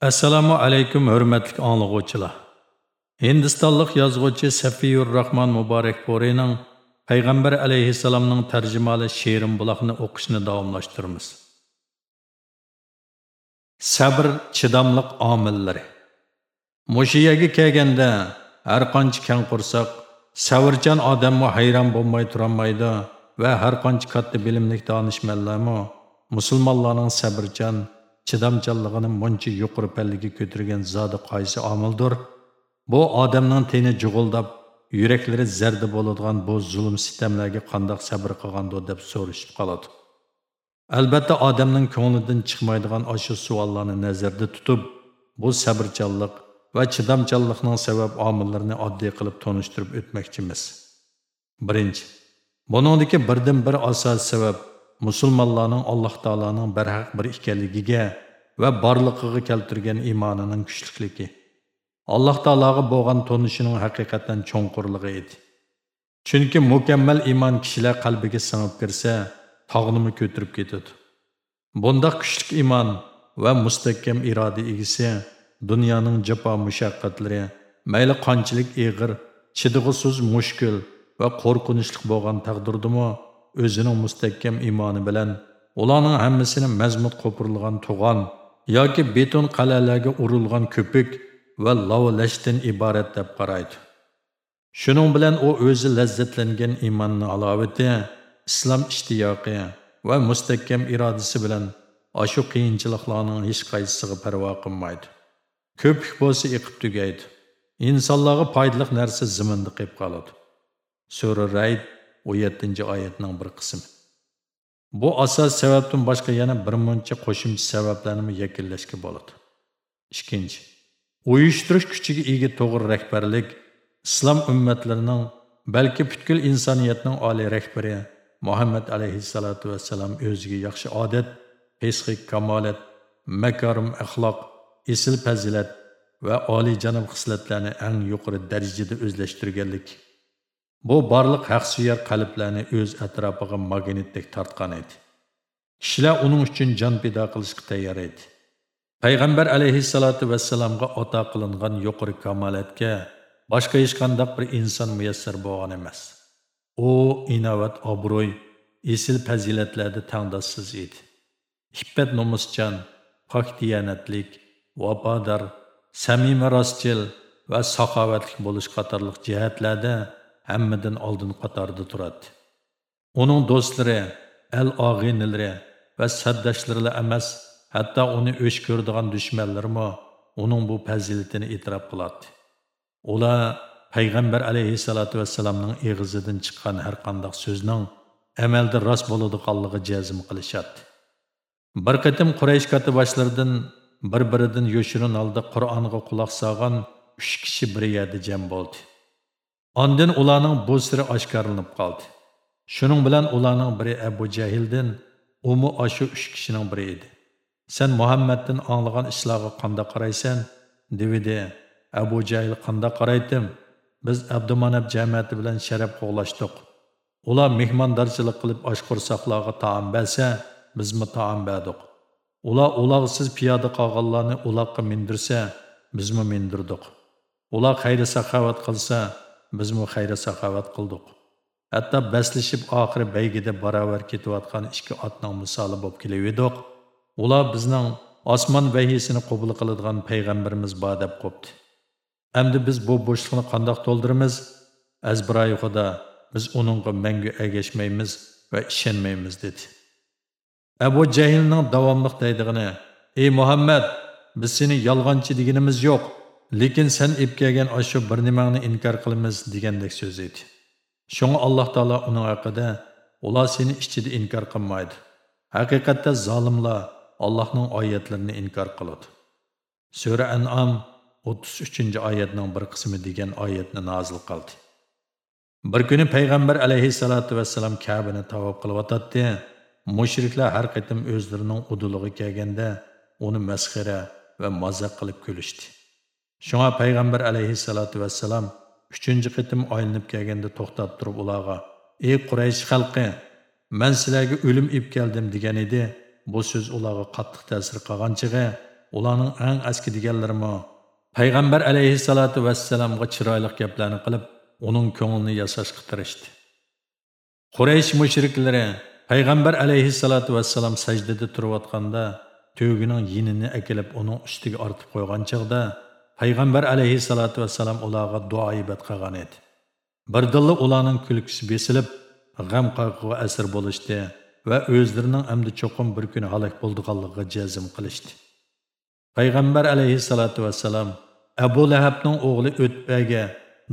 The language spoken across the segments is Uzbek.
Assalomu alaykum hurmatli anglovchilar. Hindistonlik yozuvchi Safiyur Rahman Muborakporining Payg'ambar alayhissalomning tarjimali she'rim buloqni o'qishni davomlashtiramiz. Sabr chidamliq omillari. Mushiyaga kelganda har qancha keng qursoq, savrchan odammi hayron bo'lmay turolmaydi va har qancha katta bilimli donishmandlarmi musulmonlarning sabrchan chidamchanligini muncha yuqori palliga ko'targan zodi qaysi omildir? Bu odamning teni jug'uldab yuraklari zarda bo'ladigan bu zulm sitamlarga qandoq sabr qilgandi deb so'rashib qoladi. Albatta odamning ko'nglidan chiqmaydigan oshu savollarni nazarda tutib bu sabrchanlik va chidamchanlikning sabab omillarini oddiy qilib tonishtirib o'tmoqchimiz. Birinchi buningdagi birdan bir asos sabab musulmonlarning alloh taoloning barhaq bir ekanligiga va borliqiga keltirgan iymonining kuchlikligi alloh taologa bo'lgan tonishining haqiqatan cho'nqurligi edi. Chunki mukammal iymon kishilar qalbiga singib kirsa tog'nimi ko'tirib ketadi. Bunda kuchli iymon va mustahkam iroda egisi dunyoning jafo mushaqqatlari mayli qanchalik ig'ir chidig'isiz mushkul va qo'rqinchli bo'lgan taqdirdimi o'zining mustahkam iymoni bilan ularning hammasini mazmut qo'pirilgan tug'on yoki beton qal'alarga urilgan ko'pik va lavlashdan iborat deb qaraydi. Shuning bilan u o'zi lazzatlangan iymonning alovati islom ishtiyoqi va mustahkam irodasi bilan ashu qiyinchiliklarning hech qaysisiga parvo qilmaydi. Ko'pik bo'lsa iqib tugaydi. Insonlarga foydali narsa ziminda qilib qoladi. Sura rayd 17 oyatning bir qismi. Bu asos sababdan boshqa yana bir muncha qo'shimcha sabablarni yakunlashga bo'ladi. Ikkinchi uyushtirish kuchiga ega to'g'ri rahbarlik islom ummatlarining balki butkul insoniyatning oliy rahbari muhammad alayhissalotu vassalam o'ziga yaxshi odat pesqik kamolat makarim axloq esil fazilat va oliyjanob xislatlarni eng yuqori darajada o'zlashtirganlik Bu barlıq haqsuyar qalblarni o'z atrofiga magnetdek tortgan edi. Kişilər uning uchun jon pida qilishga tayyor edi. Payg'ambar əleyhissalatı vassalamga ato qilingan yuqori kamolatga boshqa hech qanday bir inson müyəssər boğan emas. U inovat, obro'y, esil fazilatlarda tangdossiz edi. Iffat nomuschan, pak diyanətlik, vafodor, samimiy rostchil va saxovatli bo'lish qatorliq jihatlarda hammadan oldin qatorda turadi. Uning do'stlari al og'inilari va saddoshlari emas hatto uni o'ch ko'rdigan dushmanlarmi uning bu fazilatini e'tirof qiladi. Ular payg'ambar alayhissalotu vassalamning eg'izidan chiqqan har qanday so'zning amalda rost bo'ladiganligi jazm qilishadi. Bir qatim quraysh katiboshlaridan bir biridan yoshirin holda qur'onga quloq solgan uch kishi bir yerda jam bo'ldi. Ondan ularning bu siri oshkorlanib qoldi. Shuning bilan ularning biri Abu Jahildan, umi ashu uch kishining biri edi. Sen Muhammaddan anglagan ishlarga qanday qaraysan? devidi. Abu Jahil qanday qaraydim? Biz Abdumanab jamiyati bilan sharaf qo'g'lashdik. Ular mehmondorchilik qilib oshqursoqlarga taom bersa, bizmi taom berdik. Ular ulag'siz piyoda qolganlarni uloqqa mindirsa, bizmi mindirdik. Ular qayda saxovat qilsa, bizmi xayri saxovat qildik. Hatto baslashib oxiri baygida barobar ketayotgan ikki otning misoli bo'lib kelaverdik. Ular bizning osmon vahisini qabul qiladigan payg'ambarimiz bor deb qopdi endi biz bu bo'shliqni qandoq to'ldiramiz? Azbiroy xudo biz uningga mangu agashmaymiz va ishonmaymiz dedi. Abu jahlning davomliq deydig'ini ey muhammad biz seni yolg'onchi deganimiz yo'q. Lekin sen epkagan kelgan bir nimangni inkor qilamiz degandek so'z edi shunga alloh taolo uning haqida ular seni ichida inkor qilmaydi. Haqiqatda zolimlar allohning oyatlarini inkor qiladi. Sura anom o'ttiz uchinchi oyatning bir qismi degan oyatni nozil qildi. Bir kuni payg'ambar alayhissalotu vassalam kabini tavob qilyotadi mushriklar har qatim o'zlarining udulig'i kelganda uni masxara va mazax qilib kulishdi. Шуңа пайғамбар алейхиссалату вассалам 3-нче кытым айылып келгенде тоқтап турып уларга: "Эй Курайш халқы, мен силәргә өлім ип келдим" дигән иде. Бу сүз уларга каттык тәсир кылган чыгы, уларның иң әске дигәнләрме пайғамбар алейхиссалату вассаламга чырайлы гәпләрне кылып, оның көңелне ясашка тырышты. Quraysh mushriklari payg'ambar alayhissalotu vassalam sajdada turib turayotganda tugining yinini akilib uning ustiga ortib qo'ygan chog'da payg'ambar alayhissalotu vassalam ularga duo ibat qilgan edi birdilla ularning kulkisi besilib g'am qayg'uga asir bo'lishdi va o'zlarining amdi cho'qim bir kuni halok bo'ldiganligiga jazm qilishdi. Payg'ambar alayhissalotu vassalam abu lahabning o'g'li o'tbaga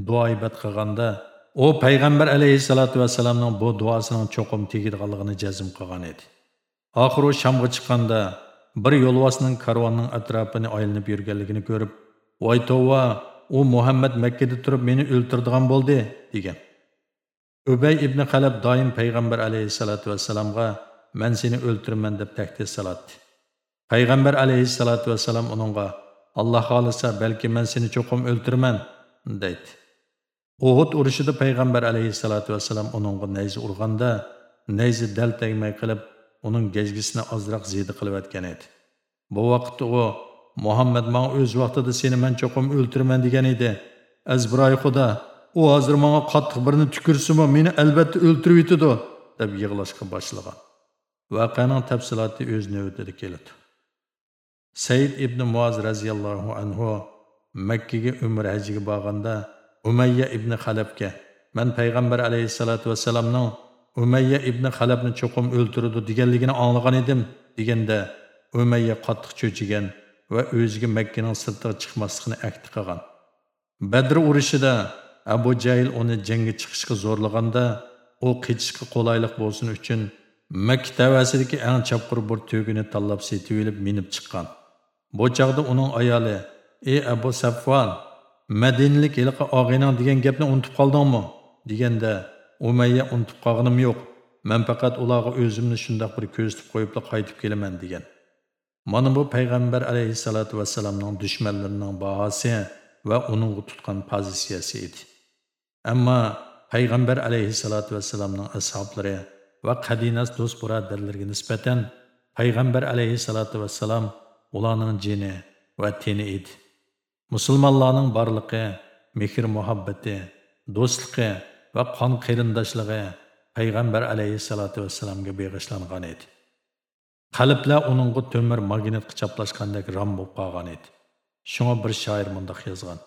duo ibat qilganda u payg'ambar alayhissalotu vassalamning bu duosining cho'qim tegadiganligini jazm qilgan edi. Oxiri u shamga chiqqanda bir yo'lvosning karvonning atrofini aylanib yurganligini ko'rib voy tova u muhammad makkada turib meni o'ltirdigan bo'ldi degan. Ubay ibn qalab doim payg'ambar alayhissalotu vassalamga man seni o'ltiraman deb tahdid salatdi. Payg'ambar alayhissalotu vassalam uningga alloh xohlasa balki man seni cho'qim o'ltiraman deydi. Uhud urushida payg'ambar alayhissalotu vassalam uningga nayza urganda nayza dal tegmay qilib uning gajgisini ozroq ziydi qilayotgan edi. Bu vaqtda u muhammad man o'z vaqtida seni man cho'qim o'ltiraman degan edi. Azbiroy xudo u hozir manga qattiq birini tukursimi meni albatta o'ltirib yetidi deb yig'lashga boshlagan. Voqeaning tafsiloti o'z navbatida keladi. Said ibn muoz roziyallohu anhu makkaga umr hajiga borganda umayya ibn halabga man payg'ambar alayhissalotu vassalamning umayya ibn halabni cho'qim o'ltirdi deganligini anglagan edim deganda umayya qattiq cho'chigan va o'ziga makkaning sirtiga chiqmaslikni ahd qilgan. Badr urushida abu jayl uni jangga chiqishga zo'rlaganda u qechishga qulaylik bo'lsin uchun makka tavasidagi eng chopqir bir tugini tanlab setib olib minib chiqqan. Bu chog'da uning ayoli ey abu safvon madinalik yilqi og'inang degan gapni unutib qoldingmi? deganda umayya unutib qolganim yo'q. Man faqat ularga o'zimni shundoq bir ko'zitib qo'yibla qaytib kelaman degan. Mana bu Peygamber aleyhissalatu vassalamning dushmanlarining bahosi va uning tutgan pozitsiyasi edi. Ammo payg'ambar alayhissalotu vassalamning ashoblari va qadinas do'st birodarlarga nisbatan Peygamber aleyhissalatu vesselam ularning jini va teni edi. Musulmonlarning borliqi mehr muhabbati do'stligi va qon qarindoshligi Peygamber aleyhissalatu vassalamga beg'ishlangan edi. Qalblar uningga to'mir magnitga chaplashgandek ram bo'lib qolgan edi. Shunga bir shoir mundoq yozgan.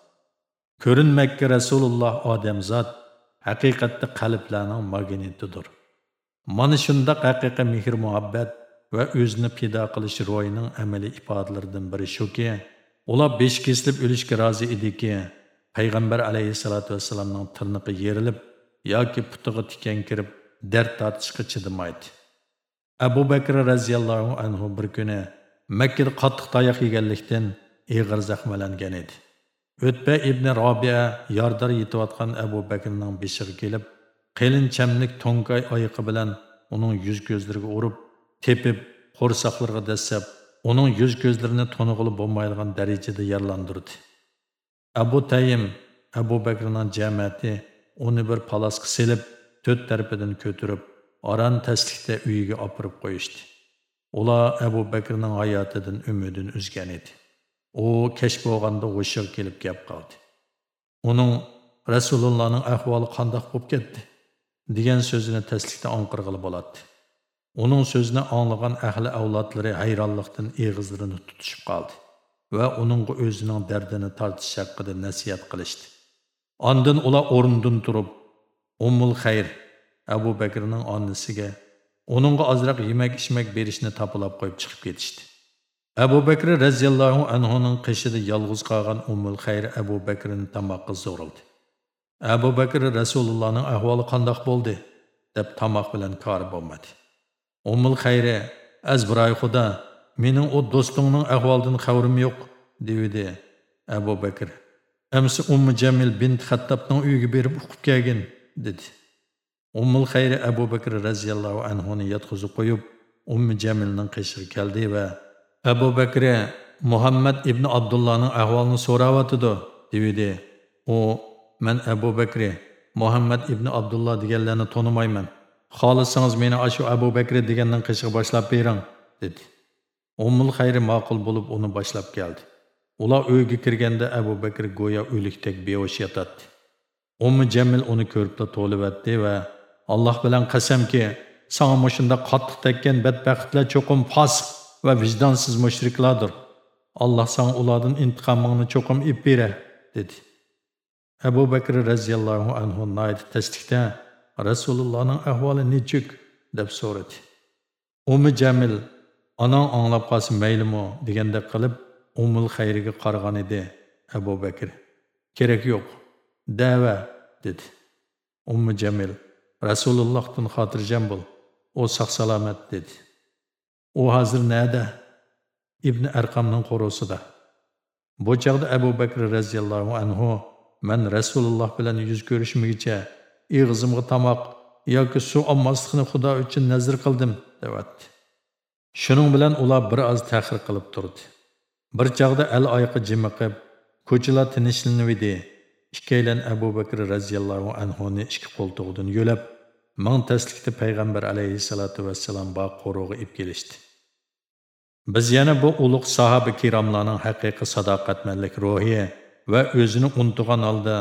Ko'rinmakka rasululloh odamzod haqiqatda qalblarning magnitidir mana shundoq haqiqiy mehr muhabbat va o'zini pido qilish ro'yining amaliy ifodalaridan biri shuki ular besh kesilib o'lishga rozi ediki payg'ambar alayhissalotu vassalamning tirniqi yerilib yoki putiga tikan kirib dard tortishga chidamaydi abu bakr roziyallohu anhu bir kuni makkada qattiq tayoq yeganlikdan ig'ir zaxmalangan edi. O'tba ibn robiya yordar yetayotgan abu bakrning beshig'i kelib qelin chamlik to'nkay oyiqi bilan uning yuz ko'zlariga urib tepib qo'rsoqlarga dassab uning yuz ko'zlarini to'nig'ili bo'lmaydigan darajada yarlandirdi abu tayim abu bakrning jamiyati uni bir palasga selib to'rt tarafidan ko'tirib aran taslikda uyiga opirib qo'yishdi. Ular abu bakrning hayotidan umidini uzgan edi. U kech bo'lganda g'ushig kelib gap qoldi uning rasulullohning ahvoli qandoq bo'lib ketdi? degan so'zini taslikda onqirg'ili bo'ladi uning so'zini anglagan ahli avlodlari hayronlikdan eg'izlarini tutishib qoldi va uning o'zining dardini tortish haqida nasihat qilishdi. Ondan ular o'rnidan turib, Ummul Xayr Abu Bakrning onasiga uningga ozroq yemak-ichmak berishni topilab qo'yib chiqib ketishdi. Abu Bakr radhiyallohu anhuning qishida yolg'iz qolgan Ummul Xayr Abu Bakrni tomoqqa zo'rildi. Abu Bakr Rasulullohning ahvoli qandoq bo'ldi deb tomoq bilan kori bo'lmadi. Ummul Xayri azbiroy xudo, mening u do'stingning ahvolidan xabarim yo'q, devdi Abu Bakr. amsi Уммы jamil bint hattabning uyiga berib o'qib kelgin dedi ummul xayri abu bakr разияллаху anhuni yotqizib qo'yib, Ummi Jamilning qishiga keldi va Abu Bakr Muhammad ibn Abdullohning ahvolini so'rayotidi, dedi. U men Abu Bakr Muhammad ibn Abdulloh deganlarni tonimayman. Xohlasangiz meni ashu Abu Bakr degandan qishiga boshlab bering, dedi. Ummul Xayri ma'qul bo'lib uni boshlab keldi. Ular uyga kirganda Abu Bakr go'yo o'likdek beosh yotadi. ummi Jamil uni ko'rib to'libatdi va Alloh bilan qasamki, sana mushunda qattiq tekkan badbaxtlar cho'qim fosiq va vijdonsiz mushriklardir. Alloh sana ulardan intiqomingni cho'qim ib bera, dedi. Abu Bakr roziyallohu anhu nayt tasdiqda Rasulullohning ahvoli nechuk deb so'radi. umi Jamil onang anglab qolsin maylimi degandek qilib umul xayriga qaragan edi Abu Bakr. Kerak yo'q. Dava dedi. Ummu Jamil Rasulullohdan xotirjam bo'l. U sog' salomat dedi. U hozir nada? Ibn Arqamning qo'rosida. Bu chaqda Abu Bakr radhiyallohu anhu men Rasululloh bilan yuz ko'rishmiguncha ig'zimga tomoq yoki suv olmaslikni Xudo uchun nazr qildim, devatdi. Shuning bilan ular bir oz ta'xir qilib turdi. Bir chaqda al oyiqi jimiqib, ko'chalar tinchlanib edi. Ikkalan Abu Bakr radhiyallohu anhu ni ikki qo'ltig'idan yo'lab, ming taslikda payg'ambar alayhissalotu vassalam bog' qo'rug'i ib kelishdi. Biz yana bu ulug' sahoba kiromlarning haqiqiy sadoqatmanlik ruhi va o'zini unutgan holda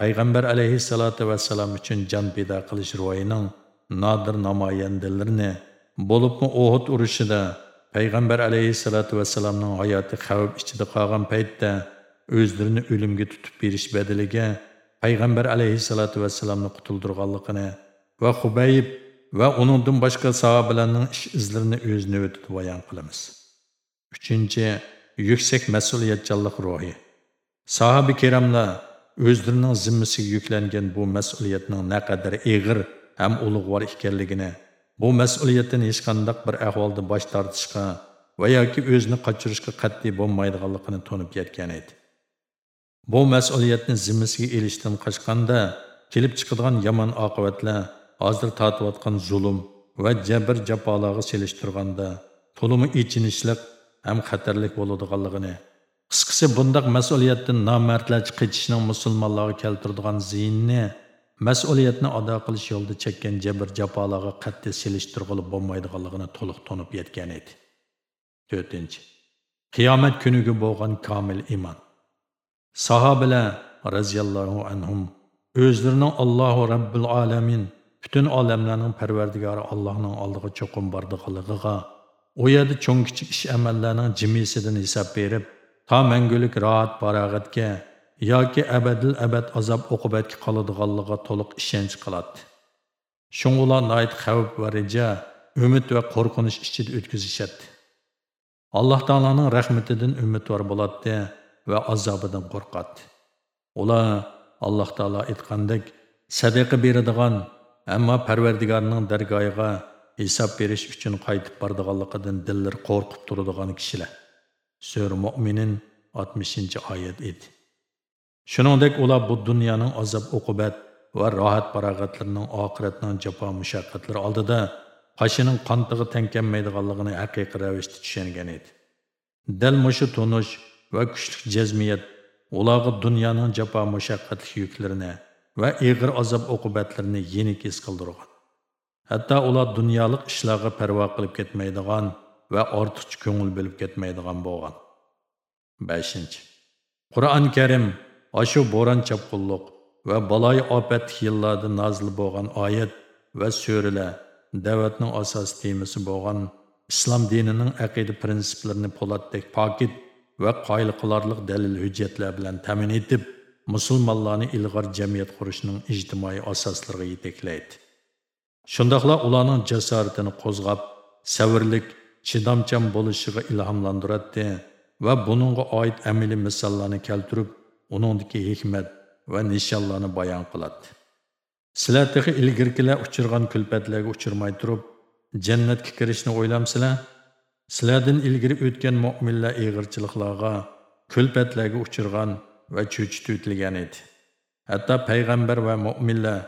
payg'ambar alayhissalotu vassalam uchun jon pido qilish ruhining nodir namoyandalarini Bo'libmi Uhud urushida payg'ambar alayhissalotu vassalamning hayoti xavf ichida qolgan paytda o'zlarini o'limga tutib berish badaliga payg'ambar alayhissalatu vassalamni qutuldirganligini va Xubayb va uningdan boshqa sahobalarning ish izlarini o'z navbatida bayon qilamiz. 3. Yuksak mas'uliyatchanlik ruhi. Sahoba kiramlar o'zlarining zimmasiga yuklangan bu mas'uliyatning naqadar eg'ir ham ulug'vor ekanligini bu mas'uliyatdan hech qanday bir ahvolda bosh tortishga va yoki o'zini qochirishga qat'iy bo'lmaydiganligini to'nib yetgan edi bu mas'uliyatni zimmasiga ilishdan qochganda kelib chiqadigan yomon oqibatlar hozir tortayotgan zulm va jabr jafolarga selishtirganda to'limi ichinishliq ham xatarlik bo'ladiganligini qisqasi bundaq mas'uliyatdan nomardlarcha qechishning musulmonlarga keltiradigan ziyinni mas'uliyatni ado qilish yo'lida chekkan jabr jafolarga qat'iy selishtirg'ilib bo'lmaydiganligini to'liq to'nib yetgan edi. To'rtinchi. Qiyomat kuniga bo'lgan komil iymon. Sahobalar roziyallohu anhum o'zlarining allohu robbil alamin butun olamlarning parvardigori allohning oldiga cho'qim bordiganligiga u yerda cho'ng kichik ish amallarning jimisidan hisob berib to mangulik rohat farog'atga yoki abadil abad azob uqubatga qoladiganligiga to'liq ishonch qiladi. Shunga ular nayt xavf va reja umid va qo'rqinish ichida o'tkazishadi. Alloh taoloning rahmatidan umidvor bo'ladi va azobidan qo'rqadi. Ular alloh taolo aytgandek sadaqa beradigan ammo parvardigorning dargohiga hisob berish uchun qaytib bordiganligidan dillar qo'rqib turadigan kishilar. Sura mo'minin 60 oyat edi. Shuningdek ular bu dunyoning azob uqubat va rohat farog'atlarining oxiratning jafo mushaqqatlari oldida qoshining qontig'i tankanmaydiganligini haqiqiy ravishda tushungan edi. Dal mushu tunish va kuchli jazmiyat ularga dunyoning jafo mushaqqatli yuklarini va ig'ir azob uqubatlarini yenik his qildirgan. Hatto ular dunyolik ishlarga parvo qilib ketmaydigan va ortiqcha ko'ngil bo'lib ketmaydigan bo'lgan. 5. Qur'oni Karim Aшу боран чапқынлық va baloy ofat yillarda nozil bo'lgan oyat va so'rilar da'vatning asos temasi bo'lgan islom dinining aqida prinsiplarini po'latdek pokit va qoyil qilarliq dalil hujjatlar bilan ta'min etib musulmonlarni ilg'or jamiyat qurishning ijtimoiy asoslariga yetaklaydi. Shundoqla ularning jasoratini qo'zg'ab savrlik chidamchan bo'lishiga ilhomlantiradi va bununla oid amaliy misollarni keltirib onundaki hikmat va nishonlarni bayon qiladi. Sizlar tehi ilgirkilar uchirgan kulpatlarga uchirmay turib jannatga kirishni o'ylamsizlar sizlardan өткен o'tgan mo'minlar ig'irchiliklarga kulpatlarga uchirgan va cho'chitib o'tilgan edi. Hatto payg'ambar va mo'minlar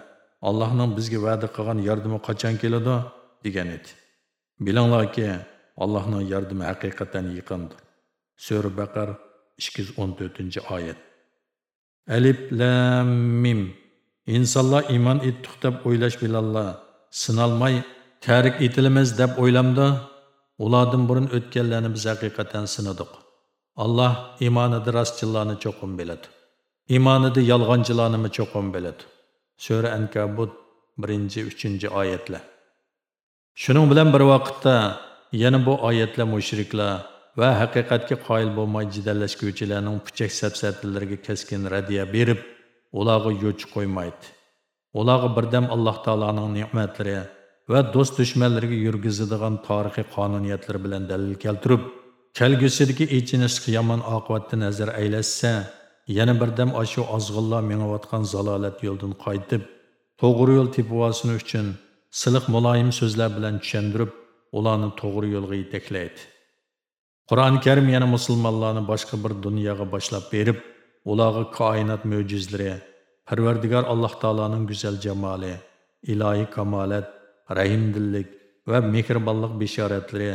allohning bizga va'da qilgan yordami qachon keladi? degan edi. Bilinglarki allohning yordami haqiqatan yaqindir sura baqar 214 oyat. Alif Lam Mim. İnsanlar iman etdik deb o'ylash bilanlar sinalmay tarik etilimiz deb o'ylamdi. Ulardan burun o'tganlarni biz haqiqatan sinadik. Alloh iymonida rostchilarni cho'qim biladi. Iymonida yolg'onchilarni cho'qim biladi. Sörü Enkabut 1-3 oyatlar. Shuning bilan bir vaqtda yana bu oyatlar mushriklar va haqiqatga qoyil bo'lmay jidallashguvchilarning püçek sapsatilariga keskin radiya berib, ularga yo'ch qo'ymaydi. Ularga birdam Alloh taolaning ne'matlari va do'st dushmanlarga yurgizadigan tarixiy qonuniyatlar bilan dalil keltirib, kelgusidagi ichinishli yomon oqibatni nazar aylashsa, yana birdam ashu ozg'inlar mengayotgan zalolat yo'ldan qaytib, to'g'ri yo'l tepib uchun siliq muloyim so'zlar bilan tushundirib, ularni to'g'ri yo'lga yetaklaydi. Qur'oni Karim yana musulmonlarni boshqa bir dunyoga boshlab berib, ularga koinot mo'jizlari, Parvardigor Alloh taolaning go'zal jamoli, ilohiy kamolat, rahimdillik va mehribonlik bishoratlari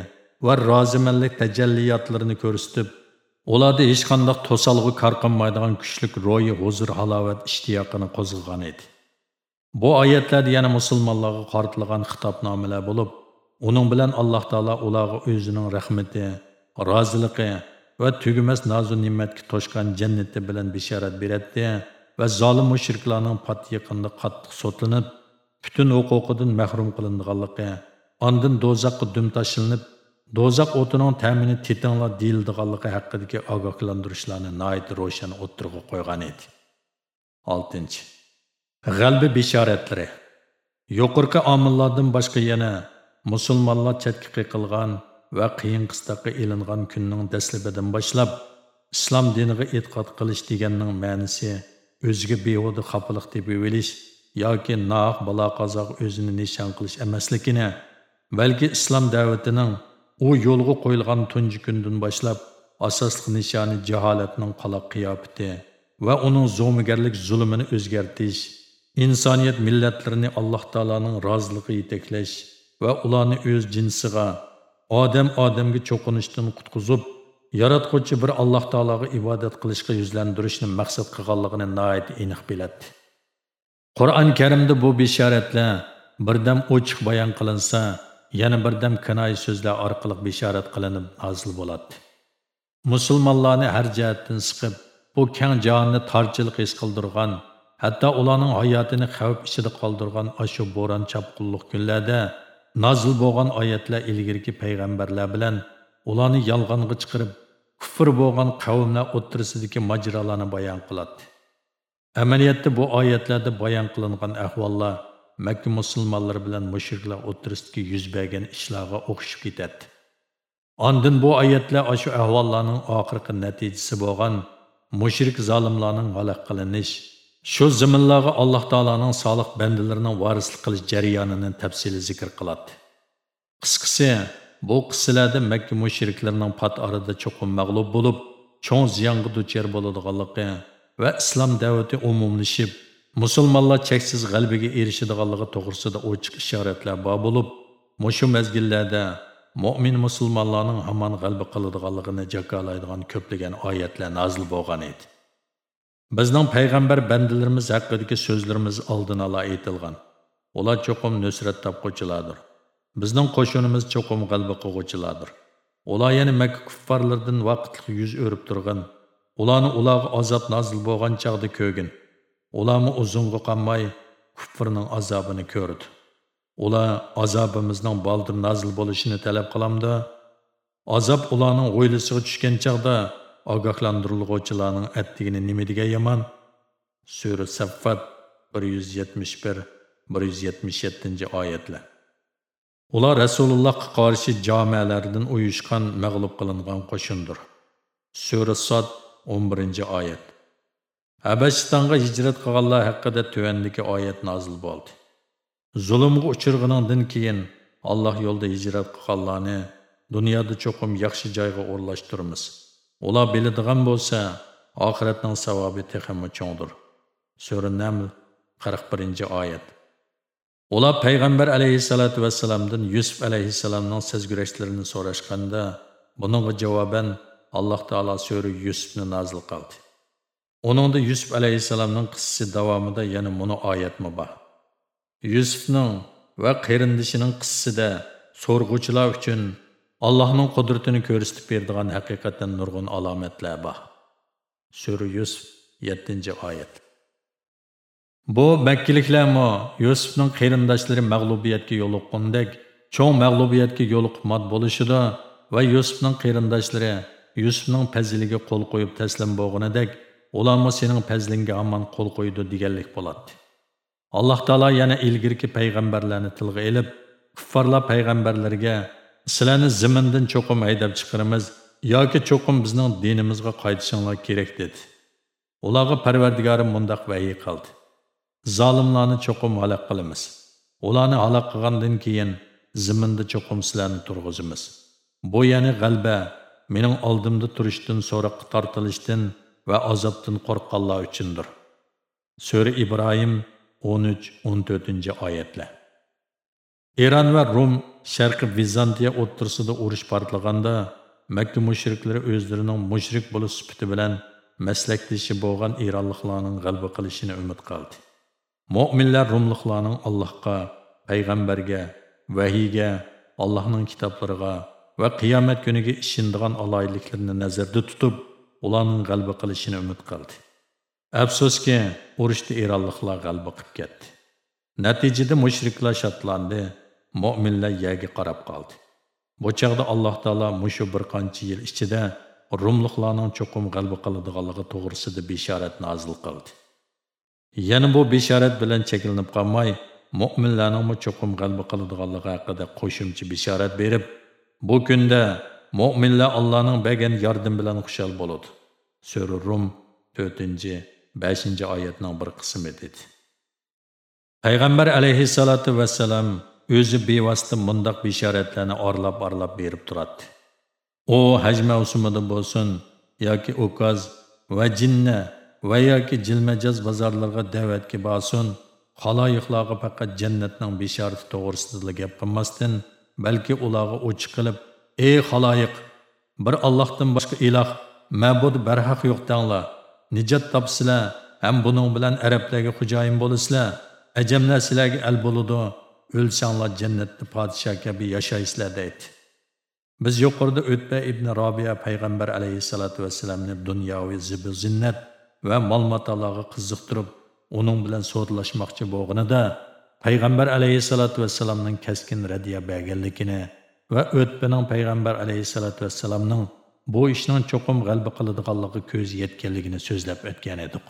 va rozimanlik tajalliyotlarini ko'rsatib, ularda hech qanday to'salg'i qarqinmaydigan kuchlik ro'yi huzur halovat ishtiyoqini qo'zg'agan edi. Bu oyatlar yana musulmonlarga qaratilgan xitobnomalar bo'lib, uning bilan Alloh taolo ularga o'zining rahmati, roziligi va tugumas nozu ne'matga to'shgan jannati bilan bishorat beradi va zolim mushriklarning pat yaqinda qattiq sotlanib, bütün huquqidan mahrum qilinganligi, ondan do'zaxga dum tashlanib, do'zax o'tining ta'mini tetinglar deyildiganligi haqidagi ogohlantirishlarni noit ro'shan o'ttirg'a qo'ygan edi. 6. G'albi bishoratlari Yuqorqi omillardan boshqa yana musulmonlar chetga qilgan va qiyin qistoqqa ilingan kunning daslibidan boshlab islom diniga e'tiqod qilish deganning ma'nisi o'ziga behuda xafalık deb o'ylish yoki noq balo qazoq o'zini nishon qilish emasligini balki islom da'vatining u yo'lga qo'yilgan tunji kundan boshlab asosli nishoni jaholatning qaloq qiyofati va uning zo'migarlik zulmini o'zgartish insoniyat millatlarini alloh taoloning roziligi yetaklash va ularni o'z jinsiga odam odamga cho'qinishdan qutqizib yaratquvchi bir alloh taologa ibodat qilishga yuzlantirishni maqsad qilganligini noit aniq biladi Qur'on karimda bu bishoratlar birdam ochiq bayon qilinsa yana birdam kinoyi so'zlar orqali bishorat qilinib nozil bo'ladi musulmonlarni har jihatdan siqib bu kang jahonni torchilik his qildirgan hatto ularning hayotini xavf ichida qoldirgan ashu bo'ron chapqunliq kunlarda nozil bo'lgan oyatlar ilgirki payg'ambarlar bilan ularni yolg'onga chiqarib kufr bo'lgan qavmlar o'ttirisidagi majralarni bayon qiladi. Amaliyotda bu oyatlarda bayon qilingan әхвалла makka мұсылмалар bilan mushriklar отырыстығы yuz bergan ishlarga o'xshab ketadi. Бұ bu oyatlar әхвалланың ақырқы oxirgi болған bo'lgan mushrik zolimlarning қылыныш, qilinish shu Аллах alloh салық бәнділерінің варыслық varislik qilish jarayonini зікір zikr qiladi. Qisqasi bu qissalarda makka mushriklarining pat чоқын мәғлуб mag'lub bo'lib зиянғы ziyonga duchor ғалықы, va islom da'vati umumlashib musulmonlar cheksiz g'albaga erishadiganligi to'g'risida ochiq ishoratlar bor bo'lib mushu mezgillarda mo'min musulmonlarning hamon g'alba qiladiganligini jakolaydigan ko'plagan oyatlar nozil bo'lgan edi Bizning payg'ambar bandalarimiz haqidagi so'zlarimiz oldin ola aytilgan. Ular cho'qim nusrat topquchilardir. Bizning qo'shinimiz cho'qim g'alba qilg'uchilardir. Ular yana Makka kuffarlaridan vaqtli yuz o'rib turgan. Ularni ularga azob nozil bo'lgan chaqda ko'gin. ularni uzunga qolmay kufrning azobini ko'rdi. Ular azobimizning baldir nozil bo'lishini talab qilamda. Azob ularning o'ylisiga tushgan chaqda ogohlantirilg'uvchilarning attigini nima degan yomon sura saffat 171-177 oyatlar ular rasulullohga qarshi jamialardan uyushgan mag'lub qilingan qo'shindir sura sod 11 oyat Habashistonga hijrat qilganlar haqida tuvandagi oyat nozil bo'ldi. Zulmga uchirgandan keyin Alloh yo'lda hijrat qilganlarni dunyoda cho'qim yaxshi joyga o'rlashtiramiz. Ular biladigan bo'lsa, oxiratning savobi texmi cho'ngdir. Sura Naml 41 oyat. Ular payg'ambar alayhissalatu vassalamdan Yusuf alayhissalomning sezgurashlarini so'rashganda, buningga javoban Alloh taolo sura Yusufni nazil qildi. Uningda Yusuf alayhissalomning qissasi davomida yana buni oyatmi bor. Yusufning va qarindishining qissasida so'rg'uvchilar uchun Allohning qudratini ko'rsatib beradigan haqiqatdan nurg'un alomatlar bor. Sura Yusuf 7-oyat. Bu Makkiliklarmi Yusufning qarindoshlari mag'lubiyatga yo'liqqandek, cho'ng mag'lubiyatga yo'liqib mat bo'lishida va Yusufning qarindoshlari Yusufning faziliga qo'l qo'yib taslim bo'lganidek, ularmi sening pazlingga hamon qo'l qo'ydi deganlik bo'ladi. Alloh taolo yana ilgirki payg'ambarlarni tilga elib, kuffarlar payg'ambarlarga sizlarni zimindan cho'qim haydab chiqaramiz yoki cho'qim bizning dinimizga qaytishinglar kerak dedi. Ularga Parvardigori mundaq vahiy qildi. Zolimlarni cho'qim halaq qilamiz. Ularni halaq qilgandan keyin ziminda cho'qim sizlarni turg'izamiz. Bu ya'ni g'alba, mening oldimda turishdan so'roqqa tortilishdan va azobdan qo'rqqanlar uchundir. Sura Ibrohim 13-14 oyatlar. Eron va Rum Sharqi Vizantiya o'ttirsida urush portlaganda Makka mushriklari o'zlarining mushrik bo'lish sifati bilan maslakdishi bo'lgan Eronliklarning g'alaba qilishini umid qildi. Mu'minlar Rumliklarning Allohga, payg'ambarga, vahiyga, Allohning kitoblariga va qiyomat kuniga ishindigan aloyliklarni nazarda tutib, ularning g'alaba qilishini umid qildi. Afsuski, urushda Eronliklar g'alaba qilib ketdi. Natijada mushriklar shatlandi mo'minlar yerga qarab qoldi. Bu chaqda Alloh taolo mushu bir qancha yil ichida Rumliklarning cho'qim g'alaba qiladiganligi to'g'risida bishorat nozil qildi. Yana bu bishorat bilan cheklanib qolmay, mo'minlarning cho'qim g'alaba qiladiganligi haqida qo'shimcha bishorat berib, bu kunda mu'minlar Allohning bergan yordam bilan xushal bo'ladi. Sura Rum 4-5 oyatning bir qismi dedi. Payg'ambar alayhissalatu vassalam o'zi bevosita mundoq bishoratlarni orlab-orlab berib turadi. U haj mavsumida bo'lsin yoki ukaz va jinna va yoki jilmajaz bozorlarga da'vatga bo'lsin, xaloyiqlarga faqat jannatning bishorati to'g'risida gap qilmasdan, balki ularga ochiq qilib, "Ey xaloyiq, bir Allohdan boshqa iloh, ma'bud barhaq yo'q danglar. Nijot topsizlar, ham buning bilan arablarga xo'jayin bo'lasizlar. Ajamlar sizlarga al bo'ludi o'lsanglar jannatni podsho kabi yashaysizlar deydi biz yuqorida o'tba ibn robiya payg'ambar alayhissalotu vassalamni dunyoviy zibu zinnat va mol matolarga qiziqtirib uning bilan so'rlashmoqchi bo'lganida payg'ambar alayhissalotu vassalamning kaskin radiya berganligini va o'tbining payg'ambar alayhissalotu vassalamning bu ishning cho'qim g'alba qiladiganligi ko'z yetganligini so'zlab o'tgan edik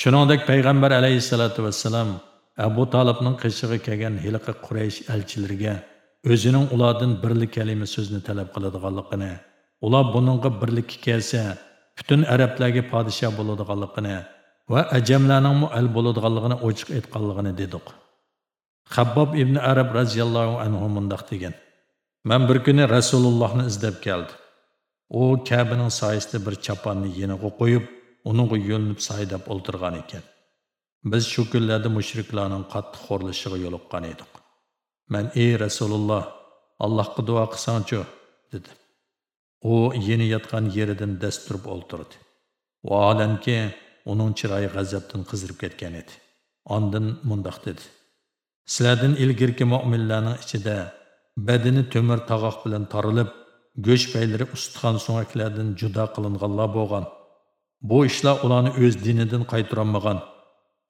shuningdek payg'ambar alayhissalotu vassalam Abu Talibning qishig'i kelgan hiliqi Quraysh elchilariga o'zining ulardan birlik kalima so'zni talab qiladiganligini, ular buningga birlikka kelsa, butun arablarga podshoh bo'ladiganligini va ajamlarning mual bo'ladiganligini ochiq aytganligini dedik. Xabbob ibn Arab radhiyallohu anhu mundaq degan: "Men bir kuni Rasulullohni izlab keldim. U Kabaning soyasida bir chaponni yeniga qo'yib, uningga yo'linib saydab o'ltirgan ekan. Biz shu kunlarda mushriklarning qattiq xo'rlashiga yo'liqqan edik. эй ey Rasululloh, Allohga duo qilsangchi, dedi. U yeni yotgan yeridan dast turib o'ltirdi. Vaholanki, uning chiroyi g'azabdan qizirib ketgan edi. Ondan mundoq dedi. Sizlərdən ilgirki mu'minlarning ichida badini tömür tağaq bilan tarılıb, göç bəyləri ustixon so'ngaklardan juda qilinganlar bo'lgan. Bu ishlar ularni o'z dinidan qaytaranmagan.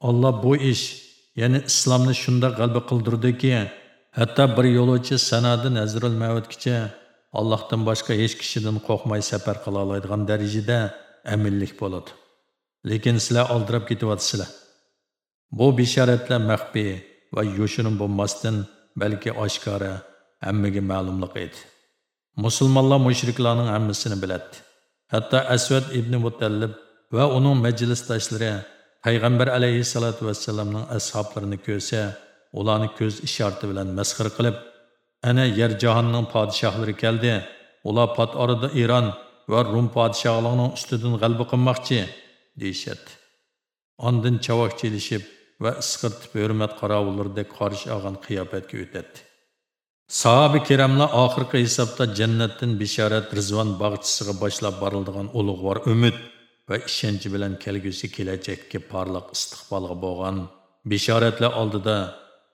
Allah bu ish, ya'ni islomni shunda g'alba qildirdiki, hatto bir yo'lovchi sanadi nazrul mavutgacha Allohdan boshqa hech kishidan qo'rqmay safar qila oladigan darajada aminlik bo'ladi. Lekin sizlar oldirab ketyapsizlar. Bu bishoratlar maxfiy va yoshirin bo'lmasdan, balki oshkora hammaga ma'lumliq edi. Musulmonlar mushriklarning hammasini biladi. Hatto Asvad ibn Mutallib va uning majlisdoshlari payg'ambar alayhissalotu vassalamning ashoblarini ko'rsa ularni ko'z ishorati bilan masxir qilib ana yer jahonning podshohlari keldi ular pot orada eron va rum podshohligining ustidan g'alba qilmoqchi deyishadi ondin chavoq chelishib va isqirtib hurmat qorovullardek qorish olgan qiyofatga o'tadi. Sahobi kiramlar oxirgi hisobda jannatdan bishorat rizvon bog'chisiga boshlab borildigan ulug'vor umid va ishonchi bilan kelgusi kelajakka porloq istiqbolga bo'lgan. Bishoratlar oldida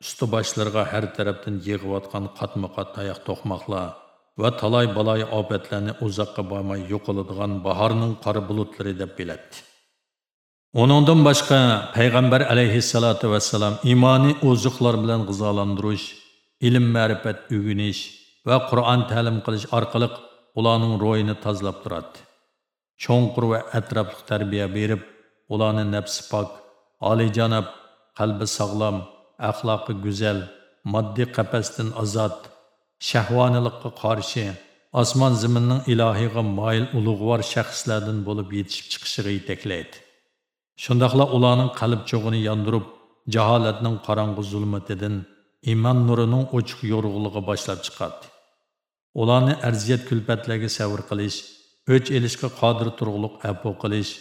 usti boshlarga har tarafdan yig'iyotgan qatma qat tayoq to'qmoqlar va talay balay ofatlarni uzoqqa bormay yo'qoladigan bahorning qora bulutlari deb biladi Onundan boshqa payg'ambar əleyhissalatu vesselam imani oziqlar bilan g'izolantirish ilm ma'rifat o'g'inish va qur'on ta'lim qilish orqali ularning ro'yini tozalab turadi cho'nqur va atrofli tarbiya berib ularni nafsi pok oliyjanob qalbi sog'lom axloqi go'zal moddiy qafasdan ozod shahvonilikqa qarshi osmon zaminning ilohiyga moyil ulug'vor shaxslardan bo'lib yetishib chiqishiga yetaklaydi shundoqla ularning qalb cho'g'ini yondirib jaholatning qorong'u zulmatidan iymon nurining ochiq yorug'lig'i boshlab chiqadi ularni arziyat kulfatlarga savr qilish o'ch elishga qodir turg'uliq afu qilish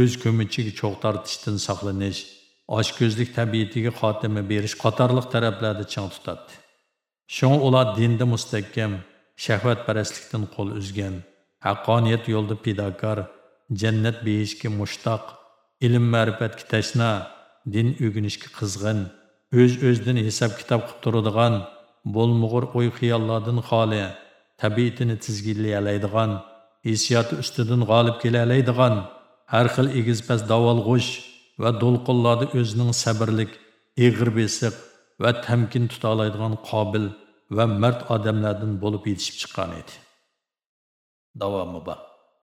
o'z ko'michiga cho'g' tortishdan saqlanish oshko'zlik tabiatiga xotima berish qatorliq taraflarda chang tutadi shunga ular dinda mustahkam shahvatparastlikdan qo'l uzgan haqqoniyat yo'lda pidokor jannat beyishga mushtoq ilm ma'rifatga tashna din o'ginishga qizg'in o'z o'zidan hisob kitob qilib turadigan bo'lmug'ur o'y xiyollardan xoli tabiatini tizginlayalaydigan hissiyoti ustidan g'olib kelalaydigan har xil egizpaz davolg'ush va do'lqinlarda o'zining sabrlik ig'ir besiq va tamkin tuta oladigan qobil va mard odamlardan bo'lib yetishib chiqqan edi. Davomi bor.